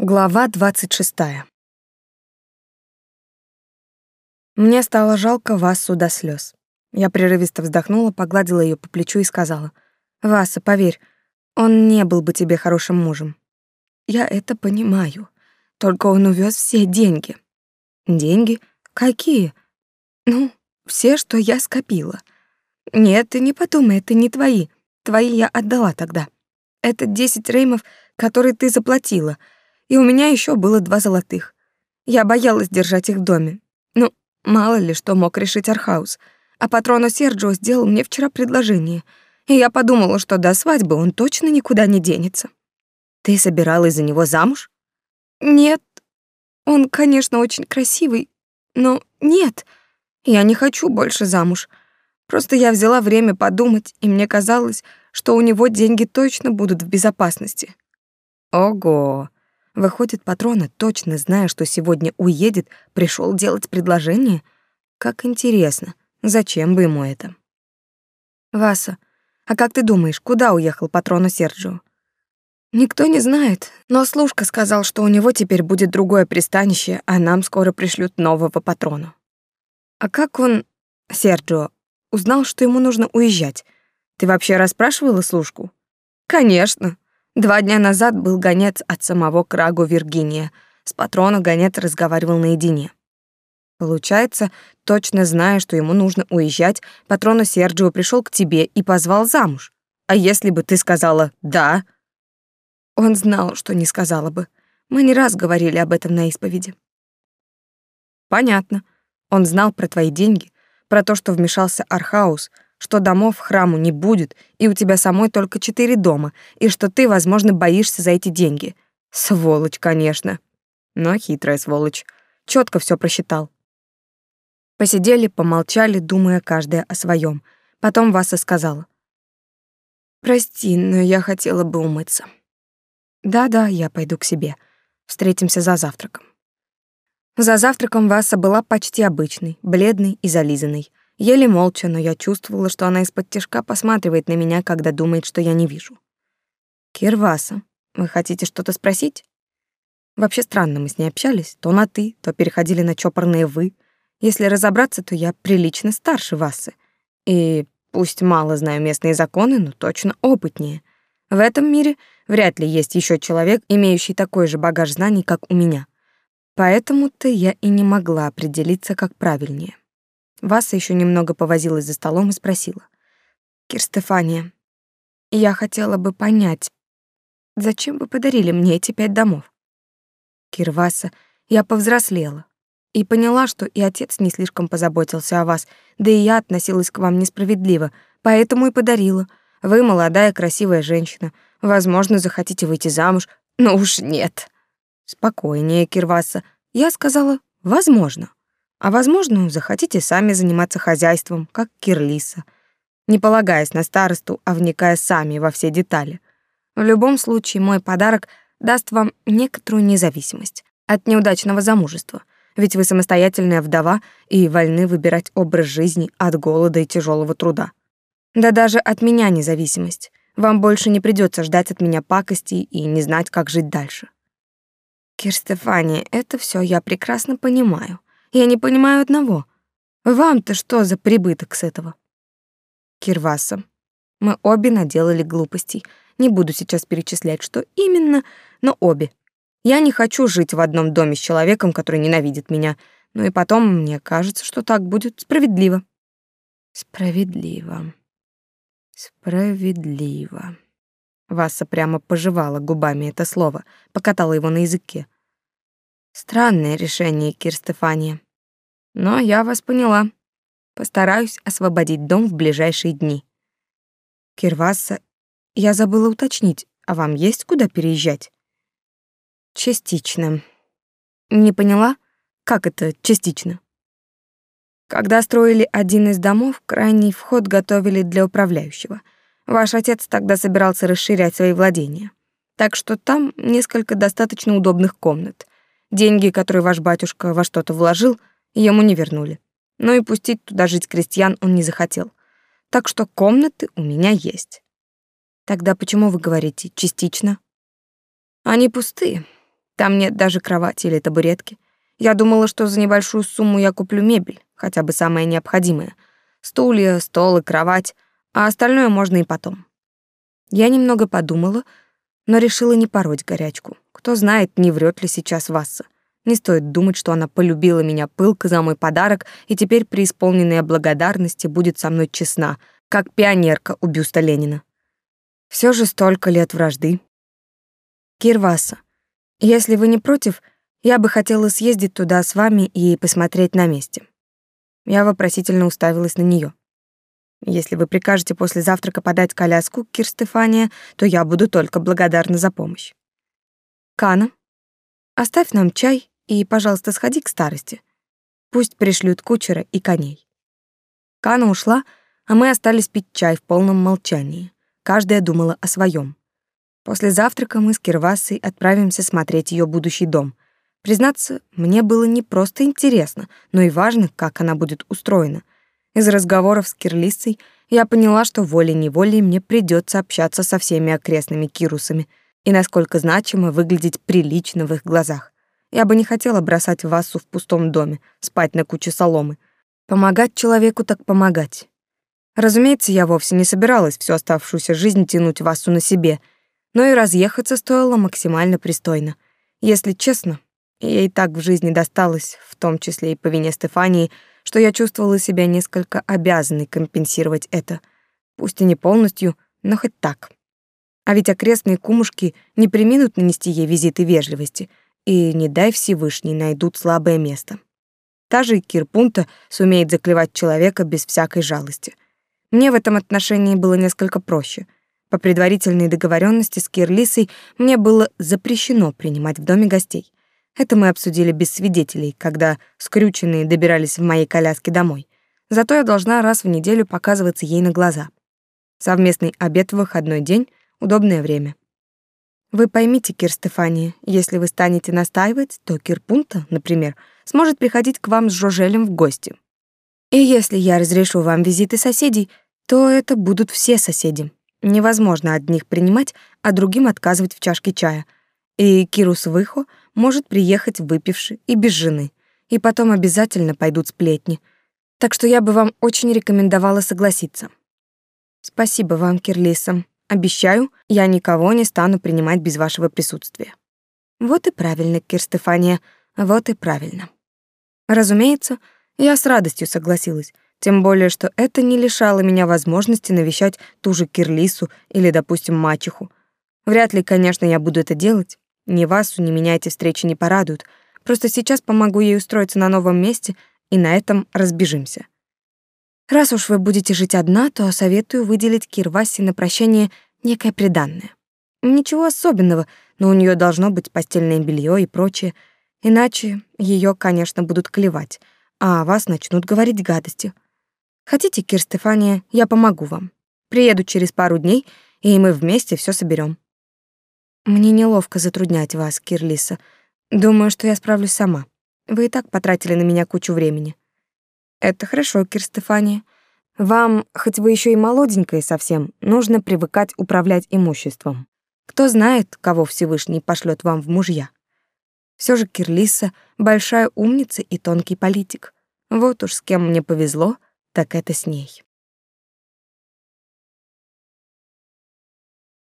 Глава 26. Мне стало жалко Васу до слез. Я прерывисто вздохнула, погладила ее по плечу и сказала: "Васа, поверь, он не был бы тебе хорошим мужем. Я это понимаю. Только он увез все деньги". "Деньги? Какие?" "Ну, все, что я скопила. Нет, ты не подумай, это не твои. Твои я отдала тогда. Это 10 реймов, которые ты заплатила" и у меня еще было два золотых. Я боялась держать их в доме. Ну, мало ли что мог решить Архаус. А патрон Серджио сделал мне вчера предложение, и я подумала, что до свадьбы он точно никуда не денется. Ты собиралась за него замуж? Нет. Он, конечно, очень красивый, но нет. Я не хочу больше замуж. Просто я взяла время подумать, и мне казалось, что у него деньги точно будут в безопасности. Ого. Выходит, патрона, точно зная, что сегодня уедет, пришел делать предложение? Как интересно. Зачем бы ему это? Васа, а как ты думаешь, куда уехал патрону Серджио? Никто не знает, но служка сказал, что у него теперь будет другое пристанище, а нам скоро пришлют нового патрона. А как он, Серджио, узнал, что ему нужно уезжать? Ты вообще расспрашивала служку? Конечно. Два дня назад был гонец от самого Крагу Виргиния. С патрона гонец разговаривал наедине. Получается, точно зная, что ему нужно уезжать, патрону Серджио пришел к тебе и позвал замуж. А если бы ты сказала «да»? Он знал, что не сказала бы. Мы не раз говорили об этом на исповеди. Понятно. Он знал про твои деньги, про то, что вмешался Архаус — что домов храму не будет, и у тебя самой только четыре дома, и что ты, возможно, боишься за эти деньги. Сволочь, конечно. Но хитрая сволочь. Четко все просчитал. Посидели, помолчали, думая каждая о своем. Потом Васа сказала. «Прости, но я хотела бы умыться». «Да-да, я пойду к себе. Встретимся за завтраком». За завтраком Васа была почти обычной, бледной и зализанной. Еле молча, но я чувствовала, что она из-под тишка посматривает на меня, когда думает, что я не вижу. «Кирваса, вы хотите что-то спросить?» Вообще странно, мы с ней общались, то на «ты», то переходили на чопорные «вы». Если разобраться, то я прилично старше Васы. И пусть мало знаю местные законы, но точно опытнее. В этом мире вряд ли есть еще человек, имеющий такой же багаж знаний, как у меня. Поэтому-то я и не могла определиться, как правильнее. Васа еще немного повозилась за столом и спросила. «Кир Стефания, я хотела бы понять, зачем вы подарили мне эти пять домов?» «Кир Васа, я повзрослела и поняла, что и отец не слишком позаботился о вас, да и я относилась к вам несправедливо, поэтому и подарила. Вы молодая, красивая женщина, возможно, захотите выйти замуж, но уж нет». «Спокойнее, Кирваса. Я сказала, возможно». А возможно, захотите сами заниматься хозяйством, как Кирлиса, не полагаясь на старосту, а вникая сами во все детали. В любом случае, мой подарок даст вам некоторую независимость от неудачного замужества, ведь вы самостоятельная вдова и вольны выбирать образ жизни от голода и тяжелого труда. Да даже от меня независимость. Вам больше не придется ждать от меня пакостей и не знать, как жить дальше. Кир Стефания, это все я прекрасно понимаю. Я не понимаю одного. Вам-то что за прибыток с этого? Кирваса. Мы обе наделали глупостей. Не буду сейчас перечислять, что именно, но обе. Я не хочу жить в одном доме с человеком, который ненавидит меня. Ну и потом, мне кажется, что так будет справедливо. Справедливо. Справедливо. Васа прямо пожевала губами это слово, покатала его на языке. Странное решение, Кир Стефания. Но я вас поняла. Постараюсь освободить дом в ближайшие дни. Кирваса, я забыла уточнить, а вам есть куда переезжать? Частично. Не поняла? Как это частично? Когда строили один из домов, крайний вход готовили для управляющего. Ваш отец тогда собирался расширять свои владения. Так что там несколько достаточно удобных комнат. Деньги, которые ваш батюшка во что-то вложил, ему не вернули. Но и пустить туда жить крестьян он не захотел. Так что комнаты у меня есть. Тогда почему вы говорите частично? Они пустые. Там нет даже кровати или табуретки. Я думала, что за небольшую сумму я куплю мебель, хотя бы самое необходимое. Стулья, стол и кровать, а остальное можно и потом. Я немного подумала, но решила не пороть горячку. Кто знает, не врет ли сейчас Васса. Не стоит думать, что она полюбила меня пылко за мой подарок и теперь при исполненной благодарности будет со мной честна, как пионерка у бюста Ленина. Все же столько лет вражды. Кирваса, если вы не против, я бы хотела съездить туда с вами и посмотреть на месте. Я вопросительно уставилась на нее. Если вы прикажете после завтрака подать коляску, Кир Стефания, то я буду только благодарна за помощь. Кана, оставь нам чай и, пожалуйста, сходи к старости. Пусть пришлют кучера и коней. Кана ушла, а мы остались пить чай в полном молчании. Каждая думала о своем. После завтрака мы с Кирвасой отправимся смотреть ее будущий дом. Признаться, мне было не просто интересно, но и важно, как она будет устроена. Из разговоров с Кирлисой я поняла, что волей-неволей мне придется общаться со всеми окрестными кирусами и насколько значимо выглядеть прилично в их глазах. Я бы не хотела бросать Васу в пустом доме, спать на куче соломы. Помогать человеку так помогать. Разумеется, я вовсе не собиралась всю оставшуюся жизнь тянуть Васу на себе — но и разъехаться стоило максимально пристойно. Если честно, ей так в жизни досталось, в том числе и по вине Стефании, что я чувствовала себя несколько обязанной компенсировать это. Пусть и не полностью, но хоть так. А ведь окрестные кумушки не приминут нанести ей визиты вежливости, и, не дай Всевышний, найдут слабое место. Та же Кирпунта сумеет заклевать человека без всякой жалости. Мне в этом отношении было несколько проще — по предварительной договоренности с Кирлисой мне было запрещено принимать в доме гостей. Это мы обсудили без свидетелей, когда скрюченные добирались в моей коляске домой. Зато я должна раз в неделю показываться ей на глаза. Совместный обед в выходной день — удобное время. Вы поймите, Кир Стефания, если вы станете настаивать, то Кирпунта, например, сможет приходить к вам с Жожелем в гости. И если я разрешу вам визиты соседей, то это будут все соседи. Невозможно одних принимать, а другим отказывать в чашке чая. И Кирус Выхо может приехать выпивший и без жены. И потом обязательно пойдут сплетни. Так что я бы вам очень рекомендовала согласиться. Спасибо вам, Кирлиса. Обещаю, я никого не стану принимать без вашего присутствия. Вот и правильно, Кир Стефания, вот и правильно. Разумеется, я с радостью согласилась. Тем более, что это не лишало меня возможности навещать ту же Кирлису или, допустим, мачеху. Вряд ли, конечно, я буду это делать. Ни вас, ни меня эти встречи не порадуют. Просто сейчас помогу ей устроиться на новом месте, и на этом разбежимся. Раз уж вы будете жить одна, то советую выделить Кирвасе на прощание некое приданное. Ничего особенного, но у нее должно быть постельное белье и прочее, иначе ее, конечно, будут клевать, а о вас начнут говорить гадости. Хотите, Кир Стефания, я помогу вам. Приеду через пару дней, и мы вместе все соберем. Мне неловко затруднять вас, Кирлиса. Думаю, что я справлюсь сама. Вы и так потратили на меня кучу времени. Это хорошо, Кир Стефания. Вам, хоть вы еще и молоденькая совсем, нужно привыкать управлять имуществом. Кто знает, кого Всевышний пошлет вам в мужья. Все же Кирлиса — большая умница и тонкий политик. Вот уж с кем мне повезло — так это с ней.